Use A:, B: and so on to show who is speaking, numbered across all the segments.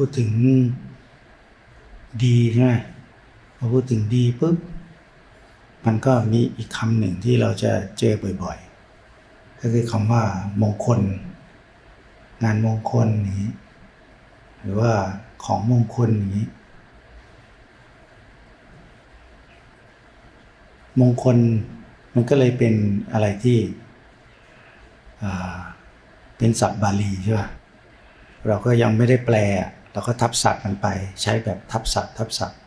A: พูดถึงดีใช่ไหมพอพูดถึงดีปุ๊บมันก็มีอีกคำหนึ่งที่เราจะเจอบ่อยๆ ก็คือคำว่ามงคล งานมงคลนี้ หรือว่าของมงคลนี้ มงคลมันก็เลยเป็นอะไรที่เป็นศัพท์บาลีใช่ไหมเราก็ยังไม่ได้แปล เราก็ทับศัพท์มันไป ใช้แบบทับศัพท์ทับศัพท์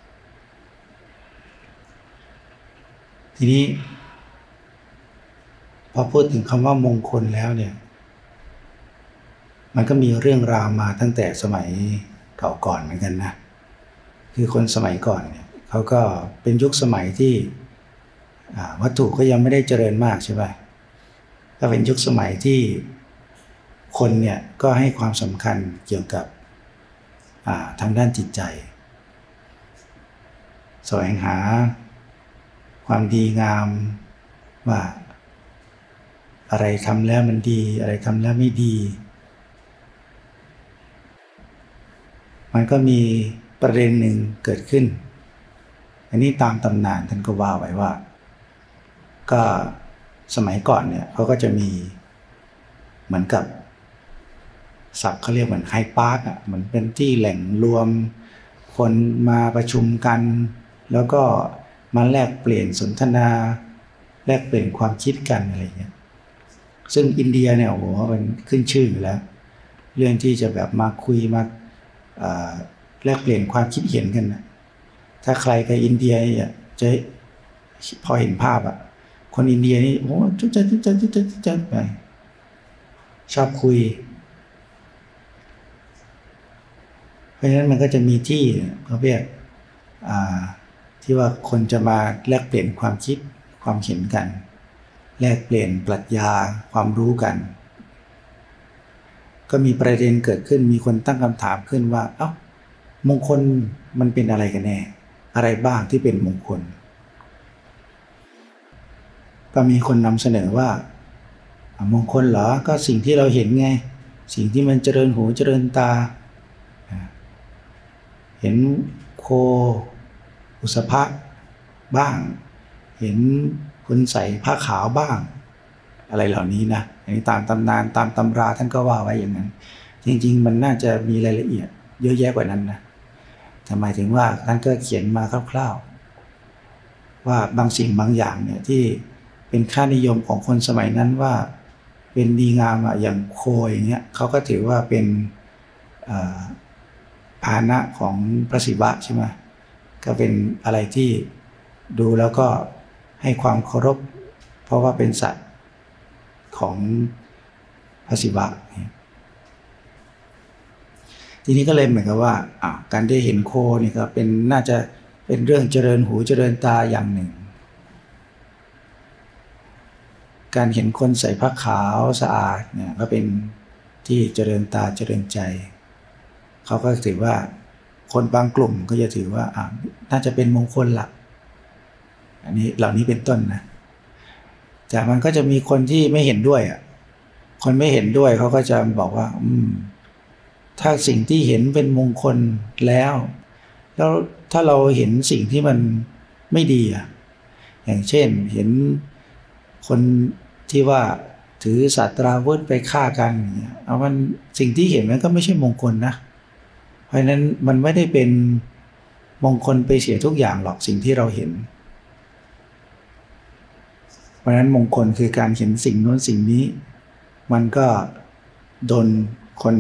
A: ทีนี้ พอพูดถึงคำว่ามงคลแล้วเนี่ย มันก็มีเรื่องราวมาตั้งแต่สมัยเก่าก่อนเหมือนกันนะ คือคนสมัยก่อนเนี่ยเขาก็เป็นยุคสมัยที่วัตถุก็ยังไม่ได้เจริญมากใช่ไหมก็เป็นยุคสมัยที่คนเนี่ยก็ให้ความสำคัญเกี่ยวกับ ทางด้านจิตใจ แสวงหาความดีงามว่าอะไรทำแล้วมันดี อะไรทำแล้วไม่ดี มันก็มีประเด็นหนึ่งเกิดขึ้น อันนี้ตามตำนานท่านก็ว่าไว้ว่า ก็สมัยก่อนเนี่ยเขาก็จะมีเหมือนกับ ศัพท์เขาเรียกเหมือนไฮพาร์คอะเหมือนเป็นที่แหล่งรวม คนมาประชุมกัน แล้วก็มาแลกเปลี่ยนสนทนา แลกเปลี่ยนความคิดกันอะไรเงี้ยซึ่งอินเดียเนี่ยโอ้โหมันขึ้นชื่ออยู่แล้ว เรื่องที่จะแบบมาคุยมาแลกเปลี่ยนความคิดเห็นกันนะถ้าใครกับอินเดียจะพอเห็นภาพอะคนอินเดียนี่โอ้จุ๊จ๊จุ๊จ๊จุ๊จ๊จุ๊จ๊ไปชอบคุย เพ ราะฉะนั้นมันก็จะมีที่เขาเรียกที่ว่าคนจะมาแลกเปลี่ยนความคิดความเห็นกัน แลกเปลี่ยนปรัชญาความรู้กัน ก็มีประเด็นเกิดขึ้นมีคนตั้งคำถามขึ้นว่า เอา้ามงคลมันเป็นอะไรกันแน่ อะไรบ้างที่เป็นมงคล ก็มีคนนำเสนอว่ามงคลเหรอก็สิ่งที่เราเห็นไง สิ่งที่มันเจริญหูเจริญตา เห็นโคอุสภะบ้าง เห็นคนใส่ผ้าขาวบ้าง อะไรเหล่านี้นะอันนี้ตามตำนานตามตำราท่านก็ว่าไว้อย่างนั้น จริง ๆ มันน่าจะมีรายละเอียด เยอะแยะกว่านั้นนะทำไมถึงว่าท่านก็เขียนมาคร่าวๆ ว่าบางสิ่งบางอย่างเนี่ยที่เป็นค่านิยมของคนสมัยนั้นว่าเป็นดีงามอะอย่างโคอย่างเงี้ยเขาก็ถือว่าเป็น ภาณะของพระศิวะใช่ไหมก็เป็นอะไรที่ดูแล้วก็ให้ความเคารพ เพราะว่าเป็นสัตว์ของพระศิวะ ทีนี้ก็เลยเหมือนกับว่าการได้เห็นโคนี่ก็เป็นน่าจะเป็นเรื่องเจริญหูเจริญตาอย่างหนึ่ง การเห็นคนใส่ผ้าขาวสะอาดเนี่ยก็เป็นที่เจริญตาเจริญใจ เขาก็ถือว่าคนบางกลุ่มก็จะถือว่าน่าจะเป็นมงคลหลัก อันนี้เหล่านี้เป็นต้นนะแต่มันก็จะมีคนที่ไม่เห็นด้วยอะคนไม่เห็นด้วยเขาก็จะบอกว่า อืม ถ้าสิ่งที่เห็นเป็นมงคลแล้ว แล้วถ้าเราเห็นสิ่งที่มันไม่ดีอะอย่างเช่นเห็นคนที่ว่าถือศาสตราวุธไปฆ่ากันเนี่ยเอามันสิ่งที่เห็นมันก็ไม่ใช่มงคลนะเพราะนั้นมันไม่ได้เป็นมงคลไปเสียทุกอย่างหรอกสิ่งที่เราเห็น เพราะฉะนั้นมงคลคือการเห็นสิ่งโน้นสิ่งนี้ มันก็โดนคน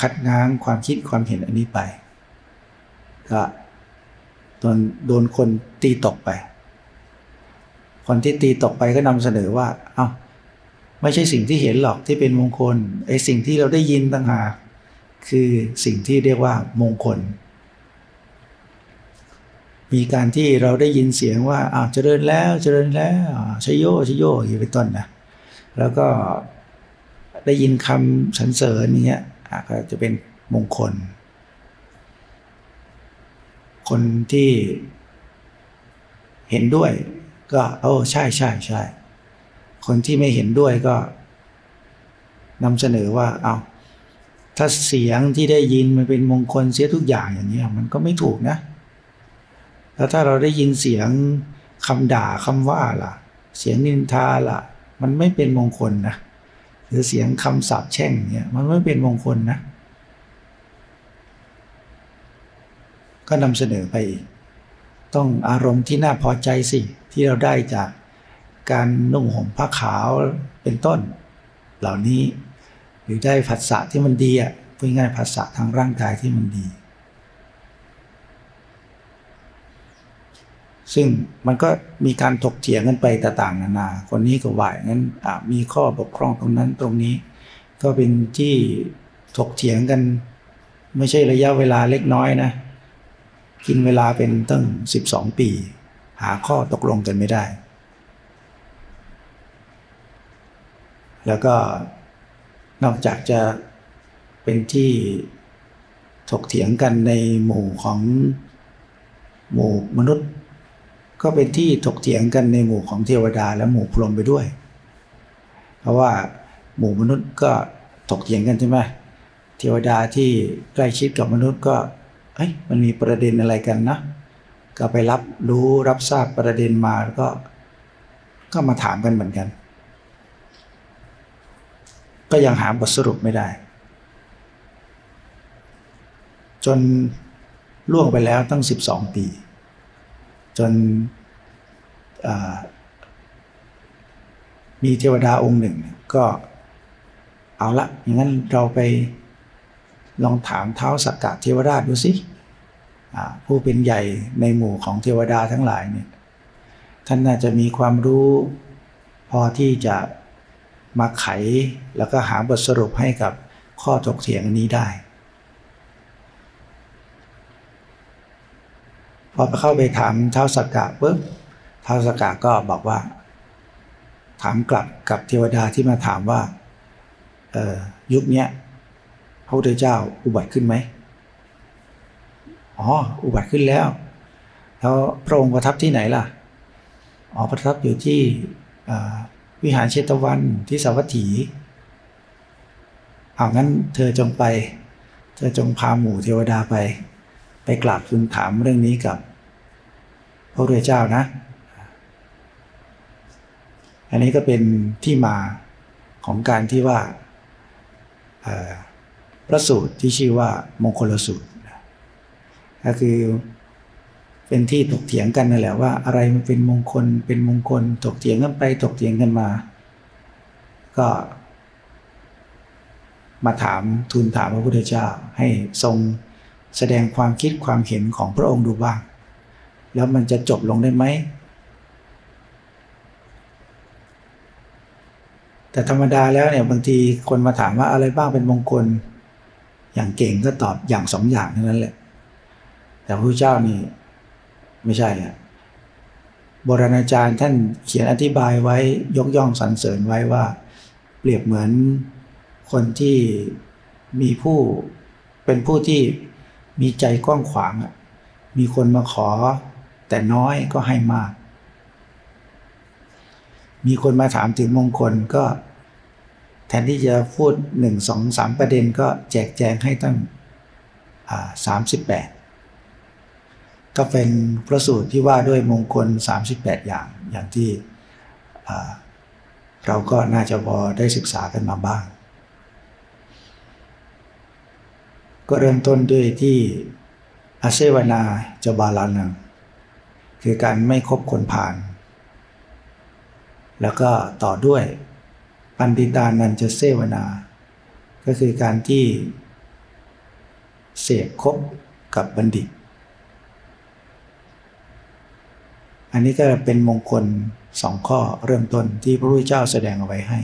A: คัดง้างความคิดความเห็นอันนี้ไปก็โดนโดนคนตีตกไป คนที่ตีตกไปก็นำเสนอว่า เอา้าไม่ใช่สิ่งที่เห็นหรอกที่เป็นมงคลไอ้สิ่งที่เราได้ยินต่างหาก คือสิ่งที่เรียกว่ามงคล มีการที่เราได้ยินเสียงว่าอ้าวเจริญแล้วเจริญแล้วชโยชโยอยู่เป็นต้นนะแล้วก็ได้ยินคำสรรเสริญอย่างเงี้ยก็จะเป็นมงคล คนที่เห็นด้วยก็โอ้ใช่ใช่ใช่คนที่ไม่เห็นด้วยก็นำเสนอว่าเอา ถ้าเสียงที่ได้ยินมันเป็นมงคลเสียทุกอย่างอย่างนี้มันก็ไม่ถูกนะแล้วถ้าเราได้ยินเสียงคำด่าคำว่าล่ะ เสียงนินทาล่ะ มันไม่เป็นมงคลนะหรือเสียงคำสาปแช่งเนี่ยมันไม่เป็นมงคลนะ ก็นำเสนอไปอีกต้องอารมณ์ที่น่าพอใจสิ ที่เราได้จากการนุ่งห่มผ้าขาวเป็นต้น เหล่านี้ รือได้ผัสสะที่มันดีอะพูดง่ายผัสสะทางร่างกายที่มันดี ซึ่งมันก็มีการถกเถียงกันไปต่างๆนานา คนนี้ก็ว่างั้นมีข้อบกพร่องตรงนั้นตรงนี้ ก็เป็นที่ถกเถียงกัน ไม่ใช่ระยะเวลาเล็กน้อยนะ กินเวลาเป็นตั้ง 12 ปี หาข้อตกลงกันไม่ได้ แล้วก็ นอกจากจะเป็นที่ถกเถียงกันในหมู่ของหมู่มนุษย์ ก็เป็นที่ถกเถียงกันในหมู่ของเทวดาและหมู่พรหมไปด้วย เพราะว่าหมู่มนุษย์ก็ถกเถียงกันใช่ไหมเทวดาที่ใกล้ชิดกับมนุษย์ก็เฮ้ยมันมีประเด็นอะไรกันนะ ก็ไปรับรู้รับทราบประเด็นมาแล้วก็ ก็มาถามกันเหมือนกัน ก็ยังหาบทสรุปไม่ได้ จนล่วงไปแล้วตั้ง 12 ปี จนมีเทวดาองค์หนึ่ง ก็เอาละอย่างนั้นเราไปลองถามเท้าสักกะเทวราชดูสิผู้เป็นใหญ่ในหมู่ของเทวดาทั้งหลายเนี่ยท่านน่าจะมีความรู้พอที่จะ มาไขแล้วก็หาบทสรุปให้กับข้อถกเถียงนี้ได้ พอไปเข้าไปถามเท้าสักกะปุ๊บเท้าสักกะก็บอกว่า ถามกลับกับเทวดาที่มาถามว่าออยุคนี้พระพุทธเจ้าอุบัติขึ้นไหมอ๋ออุบัติขึ้นแล้ว แล้วพระองค์ประทับที่ไหนล่ะอ๋อประทับอยู่ที่ วิหารเชตวันที่สาวัตถีเอางั้นเธอจงไป เธอจงพาหมู่เทวดาไป ไปกราบทูลถามเรื่องนี้กับ พระพุทธเจ้านะ อันนี้ก็เป็นที่มาของการที่ว่าพระสูตรที่ชื่อว่ามงคลสูตรก็คือ เป็นที่ถกเถียงกันนั่นแหละว่า อะไรมันเป็นมงคลเป็นมงคลถกเถียงกันไปถกเถียงกันมา ก็ มาถามทูลถามพระพุทธเจ้า ให้ทรงแสดงความคิดความเห็นของพระองค์ดูบ้าง แล้วมันจะจบลงได้ไหมแต่ธรรมดาแล้วเนี่ยบางทีคนมาถามว่าอะไรบ้างเป็นมงคล อย่างเก่งก็ตอบอย่างสองอย่างเท่านั้นแหละ แต่พระพุทธเจ้านี่ ไม่ใช่อะโบราณอาจารย์ท่านเขียนอธิบายไว้ยกย่องสรรเสริญไว้ว่า เปรียบเหมือนคนที่มีผู้เป็นผู้ที่มีใจกว้างขวางอะมีคนมาขอแต่น้อยก็ให้มาก มีคนมาถามถึงมงคลก็แทนที่จะพูดหนึ่งสองสามประเด็นก็แจกแจงให้ตั้งสามสิบแปด ก็เป็นพระสูตรที่ว่าด้วยมงคล 38 อย่าง อย่างที่เราก็น่าจะพอได้ศึกษากันมาบ้าง ก็เริ่มต้นด้วยที่อาเซวนาจบาลานัง คือการไม่คบคนผ่าน แล้วก็ต่อด้วยปันติตานันจะเซวนา ก็คือการที่เสพคบกับบัณฑิต อันนี้ก็เป็นมงคลสองข้อเริ่มต้นที่พระพุทธเจ้าแสดงเอาไว้ให้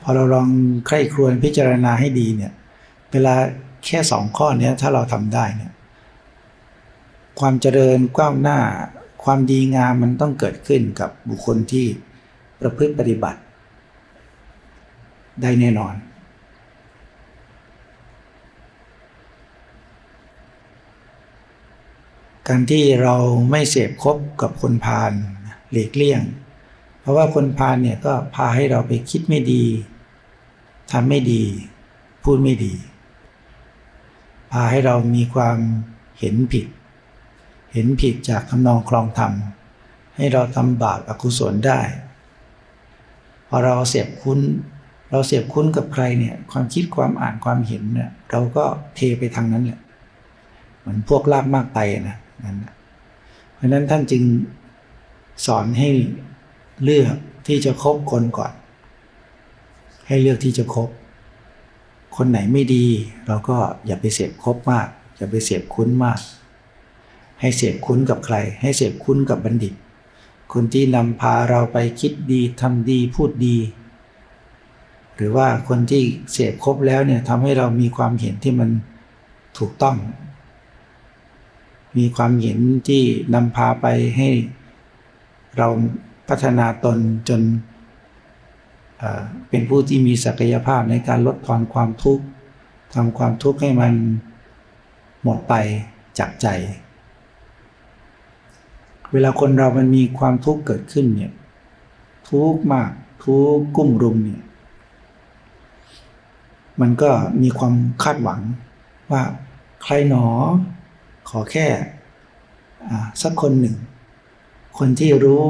A: พอเราลองใคร่ครวญพิจารณาให้ดีเนี่ย เวลาแค่สองข้อนี้ถ้าเราทำได้เนี่ย ความเจริญก้าวหน้า ความดีงามมันต้องเกิดขึ้นกับบุคคลที่ประพฤติปฏิบัติ ได้แน่นอน การที่เราไม่เสพคบกับคนพาลหลีกเลี่ยง เพราะว่าคนพาลเนี่ยก็พาให้เราไปคิดไม่ดีทำไม่ดี พูดไม่ดี พาให้เรามีความเห็นผิด เห็นผิดจากคำนองคลองธรรม ให้เราทำบาปอกุศลได้ พอเราเสียบคุ้น เราเสียบคุ้นกับใครเนี่ยความคิดความอ่านความเห็นเนี่ยเราก็เทไปทางนั้นแหละเหมือนพวกลากมากไปนะ นั่นเพราะนั้นท่านจึงสอนให้เลือกที่จะคบคนก่อน ให้เลือกที่จะคบ คนไหนไม่ดี เราก็อย่าไปเสพคบมาก อย่าไปเสพคุ้นมาก ให้เสพคุ้นกับใคร ให้เสพคุ้นกับบัณฑิต คนที่นำพาเราไปคิดดีทำดีพูดดี หรือว่าคนที่เสพคบแล้วเนี่ยทำให้เรามีความเห็นที่มันถูกต้อง มีความเห็นที่นำพาไปให้เราพัฒนาตนจนเป็นผู้ที่มีศักยภาพในการลดทอนความทุกข์ทำความทุกข์ให้มันหมดไปจากใจ เวลาคนเรามันมีความทุกข์เกิดขึ้นเนี่ยทุกข์มากทุกข์กุ้มรุมเนี่ยมันก็มีความคาดหวังว่าใครหนอ ขอแค่สักคนหนึ่ง คนที่รู้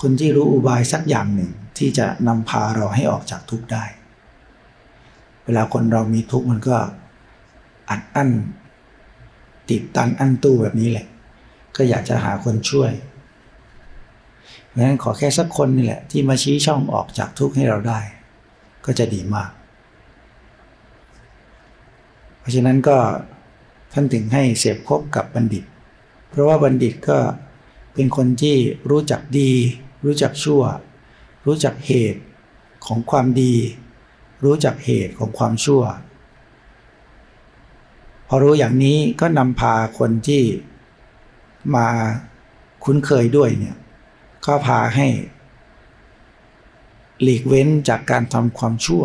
A: คนที่รู้อุบายสักอย่างหนึ่งที่จะนำพาเราให้ออกจากทุกข์ได้ เวลาคนเรามีทุกข์มันก็อัดอั้น ติดตันอั้นตู้แบบนี้แหละ ก็อยากจะหาคนช่วยเพราะฉะนั้นขอแค่สักคนนี่แหละ ที่มาชี้ช่องออกจากทุกข์ให้เราได้ ก็จะดีมาก เพราะฉะนั้นก็ ท่านถึงให้เสพคบกับบัณฑิต เพราะว่าบัณฑิตก็เป็นคนที่รู้จักดี รู้จักชั่ว รู้จักเหตุของความดี รู้จักเหตุของความชั่ว พอรู้อย่างนี้ก็นำพาคนที่มาคุ้นเคยด้วยเนี่ยก็พาให้หลีกเว้นจากการทำความชั่ว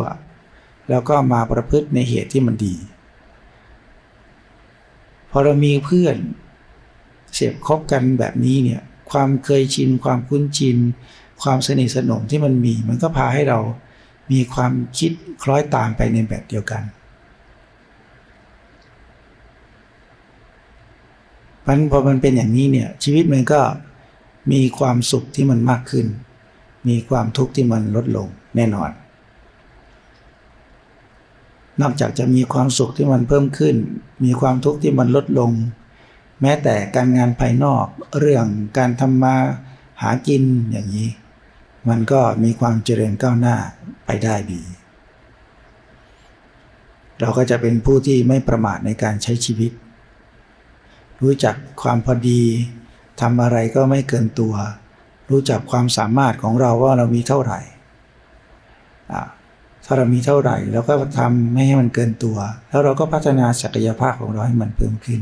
A: แล้วก็มาประพฤติในเหตุที่มันดี พอเรามีเพื่อนเสพคบกันแบบนี้เนี่ย ความเคยชิน ความคุ้นชิน ความสนิทสนมที่มันมี มันก็พาให้เรามีความคิดคล้อยตามไปในแบบเดียวกันมันพอมันเป็นอย่างนี้เนี่ยชีวิตมันก็มีความสุขที่มันมากขึ้น มีความทุกข์ที่มันลดลงแน่นอน นอกจากจะมีความสุขที่มันเพิ่มขึ้น มีความทุกข์ที่มันลดลง แม้แต่การงานภายนอกเรื่องการทำมาหากินอย่างนี้ มันก็มีความเจริญก้าวหน้าไปได้ดี เราก็จะเป็นผู้ที่ไม่ประมาทในการใช้ชีวิต รู้จักความพอดีทำอะไรก็ไม่เกินตัว รู้จักความสามารถของเราว่าเรามีเท่าไหร่ ถ้าเรามีเท่าไหร่เราก็ทำไม่ให้มันเกินตัว แล้วเราก็พัฒนาศักยภาพของเราให้มันเพิ่มขึ้น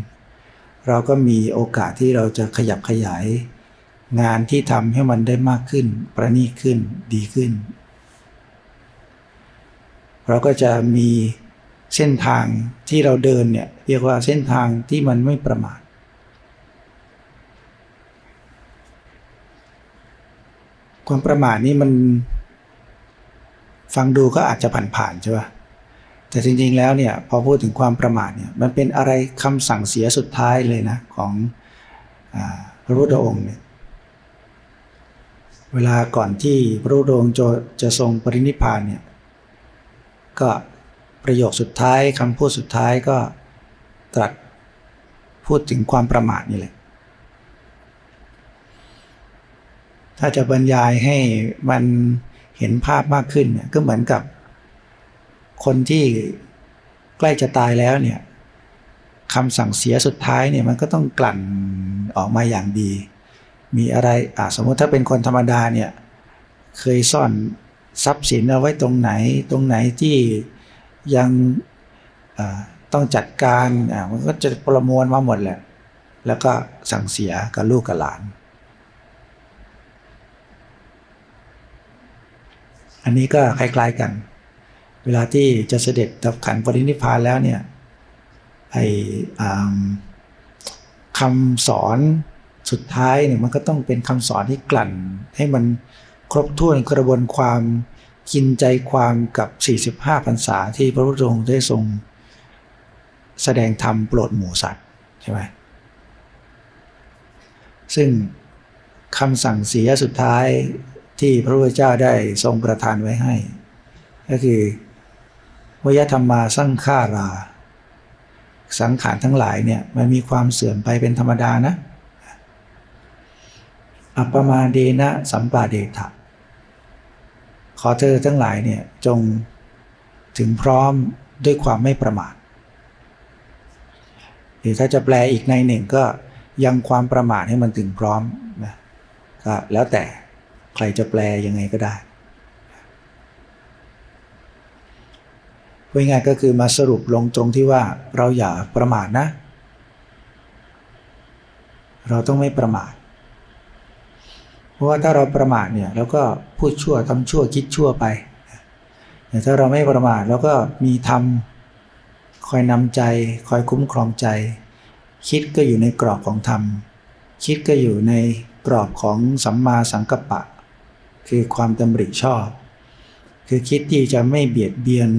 A: เราก็มีโอกาสที่เราจะขยับขยาย งานที่ทำให้มันได้มากขึ้น ประณีตขึ้นดีขึ้น เราก็จะมีเส้นทางที่เราเดินเนี่ยเรียกว่าเส้นทางที่มันไม่ประมาทความประมาทนี่มัน ฟังดูก็อาจจะผ่านๆใช่ป่ะแต่จริงๆแล้วเนี่ยพอพูดถึงความประมาทเนี่ยมันเป็นอะไรคำสั่งเสียสุดท้ายเลยนะของอพระพุทธองค์เนี่ยเวลาก่อนที่พระพุทธองค์จะทรงปรินิพพานเนี่ยก็ประโยคสุดท้ายคำพูดสุดท้ายก็ตรัสพูดถึงความประมาทนี่แหละ ถ้าจะบรรยายให้มัน เห็นภาพมากขึ้นเนี่ยก็เหมือนกับ คนที่ใกล้จะตายแล้วเนี่ยคำสั่งเสียสุดท้ายเนี่ยมันก็ต้องกลั่นออกมาอย่างดี มีอะไรอ่าสมมติถ้าเป็นคนธรรมดาเนี่ยเคยซ่อนทรัพย์สินเอาไว้ตรงไหน ตรงไหนที่ยังต้องจัดการอ่ามันก็จะประมวลมาหมดแหละ แล้วก็สั่งเสียกับลูกกับหลาน อันนี้ก็คล้ายๆกัน เวลาที่จะเสด็จดับขันปรินิพพานแล้วเนี่ยไอคำสอนสุดท้ายเนี่ยมันก็ต้องเป็นคำสอนที่กลั่น ให้มันครบถ้วนกระบวนความกินใจความกับ 45พรรษาที่พระพุทธองค์ได้ทรง แสดงธรรมโปรดหมู่สัตว์ใช่ไหมซึ่งคำสั่งเสียสุดท้าย ที่พระพุทธเจ้าได้ทรงประทานไว้ให้ ก็คือวยธรรมมาสั่งฆ่ารา สังขารทั้งหลายเนี่ยมันมีความเสื่อมไปเป็นธรรมดานะ อัปปมาเดนะสัมปาเดทะขอเธอทั้งหลายเนี่ยจงถึงพร้อมด้วยความไม่ประมาทหรือถ้าจะแปลอีกในหนึ่งก็ยังความประมาทให้มันถึงพร้อมนะก็แล้วแต่ ใครจะแปลยังไงก็ได้พูดง่ายก็คือมาสรุปลงตรงที่ว่าเราอย่าประมาทนะ เราต้องไม่ประมาท เพราะว่าถ้าเราประมาทเนี่ยเราก็พูดชั่วทำชั่วคิดชั่วไปแต่ถ้าเราไม่ประมาทเราก็มีธรรมคอยนำใจ คอยคุ้มครองใจ คิดก็อยู่ในกรอบของธรรม คิดก็อยู่ในกรอบของสัมมาสังกัปปะ คือความดำริชอบ คือคิดที่จะไม่เบียดเบียน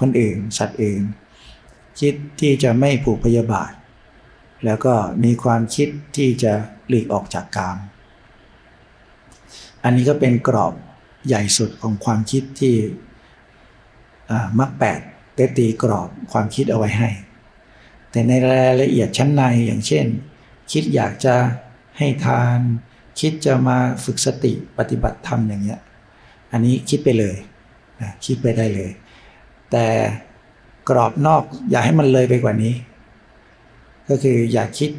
A: คนอื่น สัตว์อื่น คิดที่จะไม่ผูกพยาบาท แล้วก็มีความคิดที่จะหลีกออกจากกาม อันนี้ก็เป็นกรอบใหญ่สุดของความคิดที่มรรคแปดได้ตีกรอบความคิดเอาไว้ให้ แต่ในรายละเอียดชั้นในอย่างเช่น คิดอยากจะให้ทาน คิดจะมาฝึกสติปฏิบัติธรรมอย่างเงี้ย อันนี้คิดไปเลยนะคิดไปได้เลย แต่กรอบนอกอย่าให้มันเลยไปกว่านี้ ก็คืออย่าคิด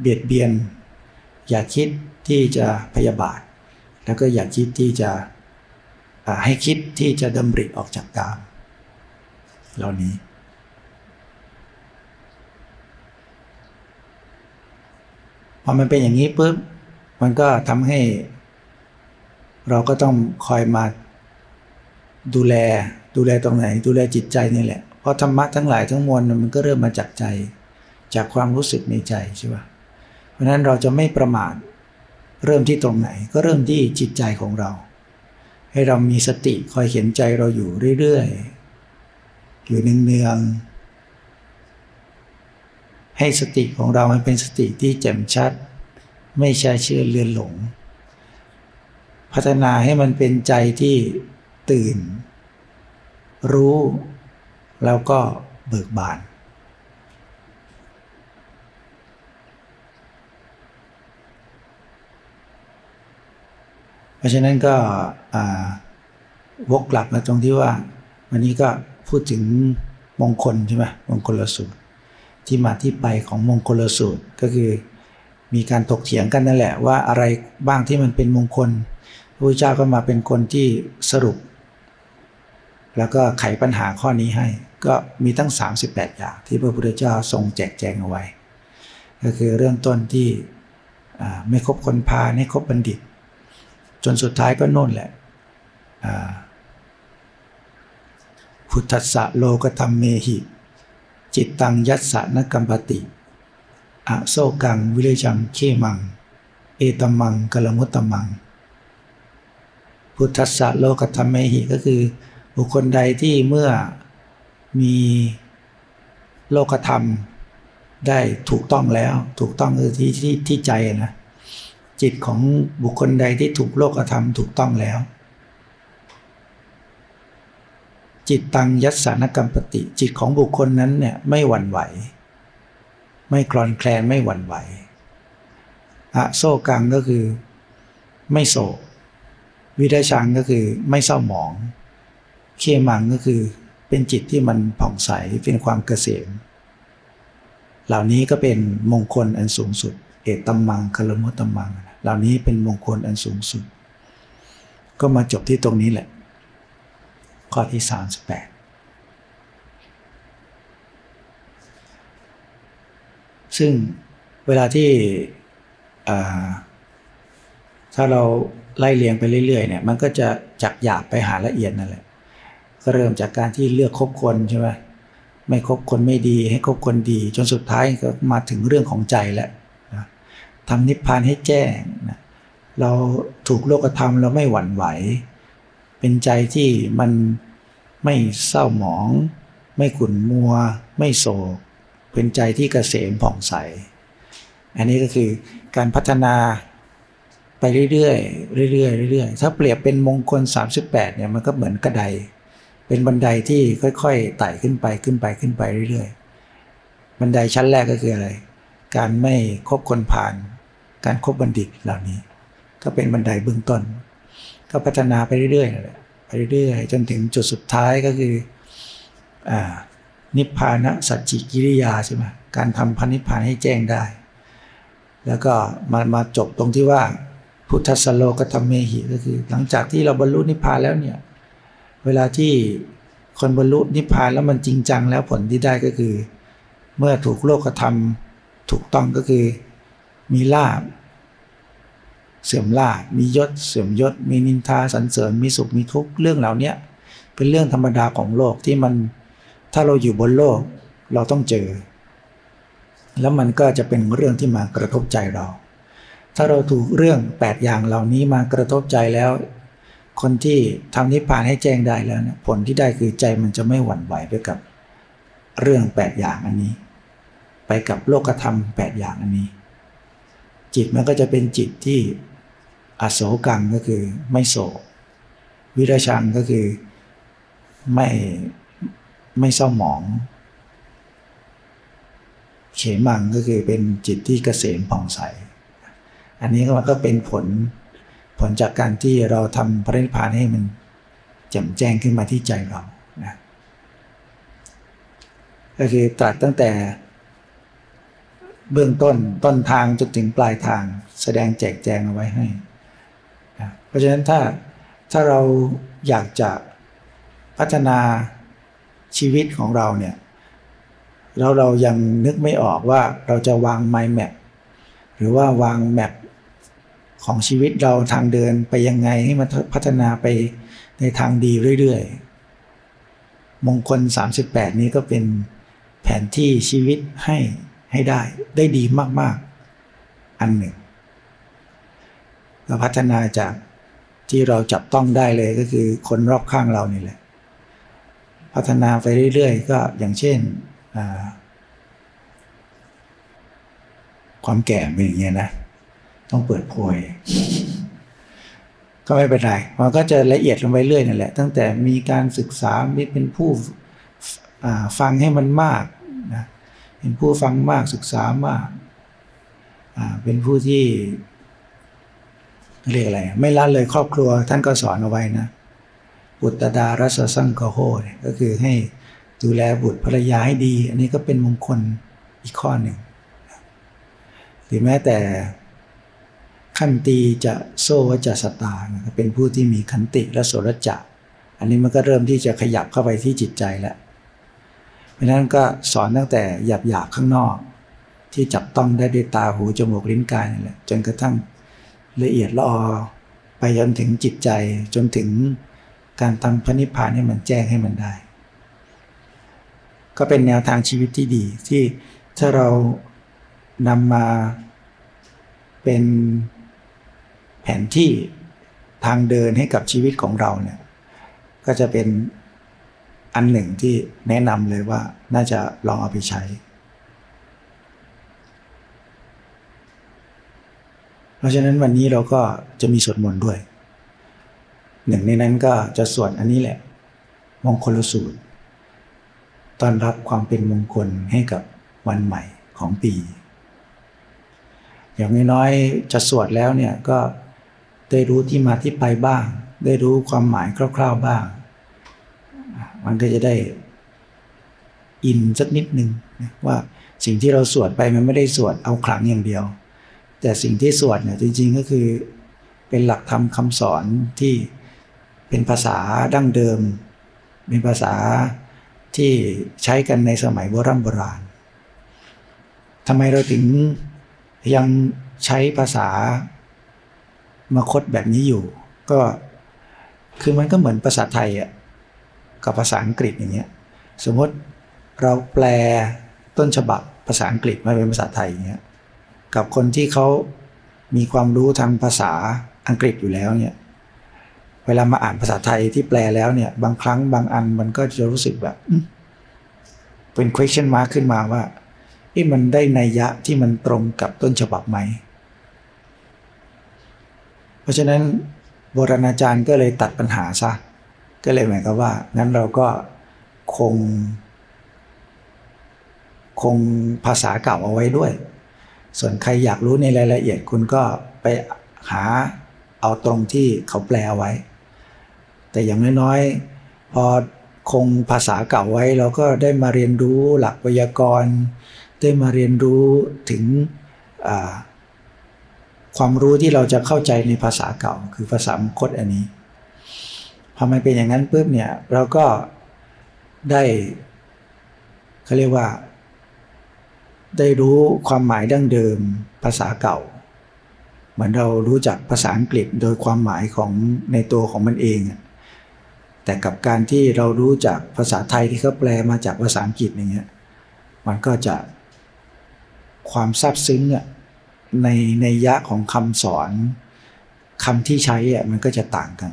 A: เบียดเบียน อย่าคิดที่จะพยาบาท แล้วก็อย่าคิดที่จะให้คิดที่จะดำริออกจากกาม เหล่านี้ พอมันเป็นอย่างนี้ปุ๊บ มันก็ทำให้ เราก็ต้องคอยมาดูแลดูแลตรงไหน ดูแลจิตใจนี่แหละ เพราะธรรมะทั้งหลายทั้งมวลมันก็เริ่มมาจากใจ จากความรู้สึกในใจใช่ปะเพราะนั้นเราจะไม่ประมาทเริ่มที่ตรงไหน ก็เริ่มที่จิตใจของเรา ให้เรามีสติคอยเห็นใจเราอยู่เรื่อยๆอยู่เนืองๆให้สติของเรามันเป็นสติที่แจ่มชัด ไม่ใช่เชื่อเลือนหลง พัฒนาให้มันเป็นใจที่ตื่น รู้ แล้วก็เบิกบาน เพราะฉะนั้นก็วกกลับมาตรงที่ว่า วันนี้ก็พูดถึงมงคลใช่ไหมมงคลสูตร ที่มาที่ไปของมงคลสูตรก็คือ มีการตกเถียงกันนั่นแหละว่าอะไรบ้างที่มันเป็นมงคลพระพุทธเจ้าก็มาเป็นคนที่สรุป แล้วก็ไขปัญหาข้อนี้ให้ ก็มีตั้ง 38 อย่างที่พระพุทธเจ้าทรงแจกแจงเอาไว้ ก็คือเรื่องต้นที่ไม่คบคนพาไม่คบบัณฑิต จนสุดท้ายก็โน่นแหละพุทธะโลกธรรมเมหิ จิตตังยัสสะนกัมปติ อโซกังวิเลจังเขมัง เอตมังกลมุตตมัง พุทธะโลกธรรมเมหิก็คือ บุคคลใดที่เมื่อมีโลกธรรมได้ถูกต้องแล้ว ถูกต้องคือที่ที่ที่ใจนะจิตของบุคคลใดที่ถูกโลกธรรมถูกต้องแล้ว จิตตังยัสสานกรรมปติ จิตของบุคคลนั้นเนี่ยไม่หวั่นไหว ไม่คลอนแคลนไม่หวั่นไหวอะโซกังก็คือไม่โศกวิดาชังก็คือไม่เศร้าหมอง เคมังก็คือเป็นจิตที่มันผ่องใสเป็นความเกษมเหล่านี้ก็เป็นมงคลอันสูงสุด เอตัมมังคลมุตตัมมัง เหล่านี้เป็นมงคลอันสูงสุด ก็มาจบที่ตรงนี้แหละ ข้อที่ 38 ซึ่งเวลาที่ถ้าเราไล่เรียงไปเรื่อยๆเนี่ยมันก็จะจากหยาบไปหาละเอียดนั่นแหละก็เริ่มจากการที่เลือกคบคนใช่ไหมไม่คบคนไม่ดีให้คบคนดี จนสุดท้ายก็มาถึงเรื่องของใจแล้วนะทำนิพพานให้แจ้งนะเราถูกโลกธรรมเราไม่หวั่นไหว เป็นใจที่มันไม่เศร้าหมอง ไม่ขุ่นมัว ไม่โศก เป็นใจที่เกษมผ่องใส อันนี้ก็คือการพัฒนาไปเรื่อยๆเรื่อยๆเรื่อยๆถ้าเปรียบเป็นมงคล 38เนี่ยมันก็เหมือนกระไดเป็นบันไดที่ค่อยๆไต่ขึ้นไปขึ้นไปขึ้นไปเรื่อยๆ บันไดชั้นแรกก็คืออะไร การไม่คบคนผ่าน การครบบัณฑิตเหล่านี้ ก็เป็นบันไดเบื้องต้น ก็พัฒนาไปเรื่อยๆนั่นแหละไปเรื่อยๆ จนถึงจุดสุดท้ายก็คืออ่า นิพพานะสัจจิกิริยาใช่ไหมการทำพันนิพพานให้แจ้งได้ แล้วก็มามาจบตรงที่ว่า พุทธสโลกธรรมเมหิก็คือ หลังจากที่เราบรรลุนิพพานแล้วเนี่ยเวลาที่คนบรรลุนิพพานแล้วมันจริงจังแล้วผลที่ได้ก็คือ เมื่อถูกโลกธรรมถูกต้องก็คือมีลาบเสื่อมลาบมียศ เสื่อมยศ มีนินทาสรรเสริญมีสุขมีทุกข์เรื่องเหล่านี้เป็นเรื่องธรรมดาของโลกที่มัน ถ้าเราอยู่บนโลกเราต้องเจอ แล้วมันก็จะเป็นเรื่องที่มากระทบใจเรา ถ้าเราถูกเรื่อง 8 อย่างเหล่านี้มากระทบใจแล้ว คนที่ทำนิพพานให้แจ้งได้แล้วเนี่ยผลที่ได้คือใจมันจะไม่หวั่นไหวไปกับเรื่อง 8 อย่างอันนี้ ไปกับโลกธรรม 8 อย่างอันนี้ จิตมันก็จะเป็นจิตที่อโศกังก็คือไม่โศกวิรชังก็คือไม่ ไม่เศร้าหมอง เขมังก็คือเป็นจิตที่เกษมผ่องใส อันนี้ก็มันก็เป็นผลผลจากการที่เราทำพระนิพพานให้มันแจ่มแจ้งขึ้นมาที่ใจเรานะก็คือตรัสตั้งแต่เบื้องต้นต้นทางจนถึงปลายทางแสดงแจกแจงเอาไว้ให้นะเพราะฉะนั้นถ้าถ้าเราอยากจะพัฒนา ชีวิตของเราเนี่ยแล้วเรายังนึกไม่ออกว่าเราจะวาง mind map หรือว่าวางแมปของชีวิตเราทางเดินไปยังไงให้มันพัฒนาไปในทางดีเรื่อยๆ มงคล 38 นี้ก็เป็นแผนที่ชีวิตให้ให้ได้ ได้ดีมากๆ อันหนึ่งเราพัฒนาจากที่เราจับต้องได้เลยก็คือคนรอบข้างเรานี่แหละ พัฒนาไปเรื่อยๆ ก็อย่างเช่น ความแก่เป็นอย่างเงี้ยนะ ต้องเปิดโพย ก็ไม่เป็นไร มันก็จะละเอียดลงไปเรื่อยนั่นแหละ ตั้งแต่มีการศึกษามีเป็นผู้ฟังให้มันมากนะเป็นผู้ฟังมากศึกษามาก เป็นผู้ที่เรียกอะไร ไม่ละเลยครอบครัวท่านก็สอนเอาไว้นะ บุตรดารัสสังกโหก็คือให้ดูแลบุตรภรรยาให้ดี อันนี้ก็เป็นมงคลอีกข้อหนึ่งหรือแม้แต่ขันตีจะโซวจะสตาเป็นผู้ที่มีขันติและโสรจะ อันนี้มันก็เริ่มที่จะขยับเข้าไปที่จิตใจแล้ว เพราะนั้นก็สอนตั้งแต่หยาบหยาบข้างนอก ที่จับต้องได้ด้วยตาหูจมูกลิ้นกายนี่แหละจนกระทั่งละเอียดละออไปจนถึงจิตใจจนถึง การทำพระนิพพานให้มันแจ้งให้มันได้ ก็เป็นแนวทางชีวิตที่ดีที่ถ้าเรานำมาเป็นแผนที่ทางเดินให้กับชีวิตของเราเนี่ยก็จะเป็นอันหนึ่งที่แนะนำเลยว่าน่าจะลองเอาไปใช้ เพราะฉะนั้นวันนี้เราก็จะมีสวดมนต์ด้วย หนึ่งในนั้นก็จะสวดอันนี้แหละ มงคลสูตรต้อนรับความเป็นมงคลให้กับวันใหม่ของปี อย่างน้อยๆจะสวดแล้วเนี่ยก็ได้รู้ที่มาที่ไปบ้าง ได้รู้ความหมายคร่าวๆบ้าง มันก็จะได้อินสักนิดนึงว่าสิ่งที่เราสวดไปมันไม่ได้สวดเอาขลังอย่างเดียว แต่สิ่งที่สวดเนี่ยจริงๆก็คือเป็นหลักธรรมคำสอนที่ เป็นภาษาดั้งเดิม เป็นภาษาที่ใช้กันในสมัยโบราณโบราณทำไมเราถึงยังใช้ภาษามาคดแบบนี้อยู่ ก็คือมันก็เหมือนภาษาไทยอะกับภาษาอังกฤษอย่างเงี้ยสมมติเราแปลต้นฉบับภาษาอังกฤษมาเป็นภาษาไทยอย่างเงี้ยกับคนที่เขามีความรู้ทางภาษาอังกฤษอยู่แล้วเนี่ย เวลามาอ่านภาษาไทยที่แปลแล้วเนี่ย บางครั้งบางอันมันก็จะรู้สึกแบบเป็น question mark ขึ้นมาว่าที่มันได้นัยยะที่มันตรงกับต้นฉบับไหม เพราะฉะนั้นโบราณอาจารย์ก็เลยตัดปัญหาซะ ก็เลยหมายความว่า งั้นเราก็คง คงภาษาเก่าเอาไว้ด้วย ส่วนใครอยากรู้ในรายละเอียดคุณก็ไปหาเอาตรงที่เขาแปลไว้ แต่อย่างน้อยๆ พอคงภาษาเก่าไว้เราก็ได้มาเรียนรู้หลักไวยากรณ์ ได้มาเรียนรู้ถึงความรู้ที่เราจะเข้าใจในภาษาเก่า คือภาษามคตอันนี้พอมันเป็นอย่างนั้นปุ๊บเนี่ยเราก็ได้เขาเรียกว่า ได้รู้ความหมายดั้งเดิมภาษาเก่า เหมือนเรารู้จักภาษาอังกฤษโดยความหมายของในตัวของมันเอง แต่กับการที่เรารู้จักภาษาไทยที่เขาแปลมาจากภาษาอังกฤษอย่างเงี้ยมันก็จะความซาบซึ้งอะในในยะของคำสอนคำที่ใช้อะมันก็จะต่างกัน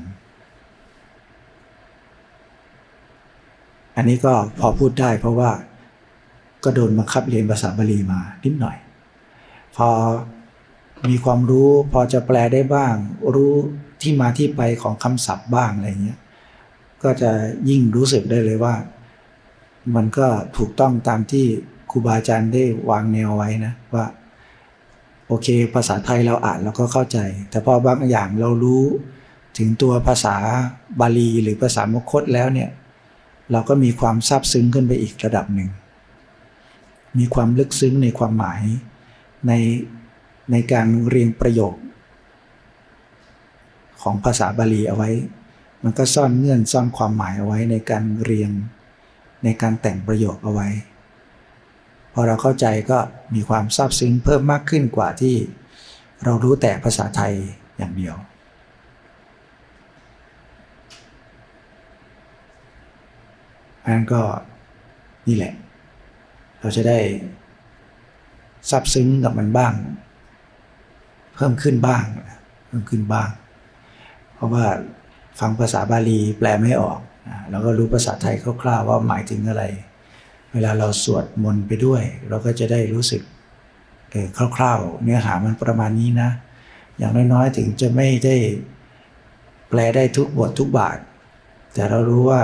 A: อันนี้ก็พอพูดได้เพราะว่าก็โดนบังคับเรียนภาษาบาลีมานิดหน่อย พอมีความรู้พอจะแปลได้บ้าง รู้ที่มาที่ไปของคำศัพท์บ้างอะไรเงี้ย ก็จะยิ่งรู้สึกได้เลยว่า มันก็ถูกต้องตามที่ครูบาอาจารย์ได้วางแนวไว้นะว่า โอเค ภาษาไทยเราอ่านเราก็เข้าใจ แต่พอบางอย่างเรารู้ถึงตัวภาษาบาลีหรือภาษามคตแล้วเนี่ย เราก็มีความซาบซึ้งขึ้นไปอีกระดับหนึ่ง มีความลึกซึ้งในความหมายในในการเรียงประโยค ของภาษาบาลีเอาไว้ มันก็ซ่อนเงื่อนซ่อนความหมายเอาไว้ในการเรียง ในการแต่งประโยคเอาไว้ พอเราเข้าใจก็มีความซาบซึ้งเพิ่มมากขึ้นกว่าที่เรารู้แต่ภาษาไทยอย่างเดียวอันก็นี่แหละ เราจะได้ซาบซึ้งกับมันบ้าง เพิ่มขึ้นบ้าง เพิ่มขึ้นบ้าง เพราะว่า ฟังภาษาบาลีแปลไม่ออกเราก็รู้ภาษาไทยคร่าวๆว่าหมายถึงอะไร เวลาเราสวดมนต์ไปด้วย เราก็จะได้รู้สึกคร่าวๆ เนื้อหามันประมาณนี้นะ อย่างน้อยๆถึงจะไม่ได้แปลได้ทุกบททุกบาท แต่เรารู้ว่า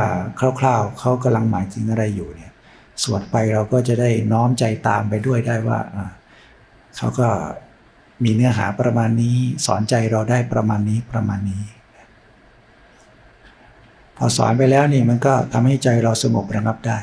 A: คร่าวๆเขากำลังหมายถึงอะไรอยู่เนี่ยสวดไปเราก็จะได้น้อมใจตามไปด้วยได้ว่าเขาก็มีเนื้อหาประมาณนี้ สอนใจเราได้ประมาณนี้ประมาณนี้ พอสอนไปแล้วนี่มันก็ทำให้ใจเราสงบระงับได้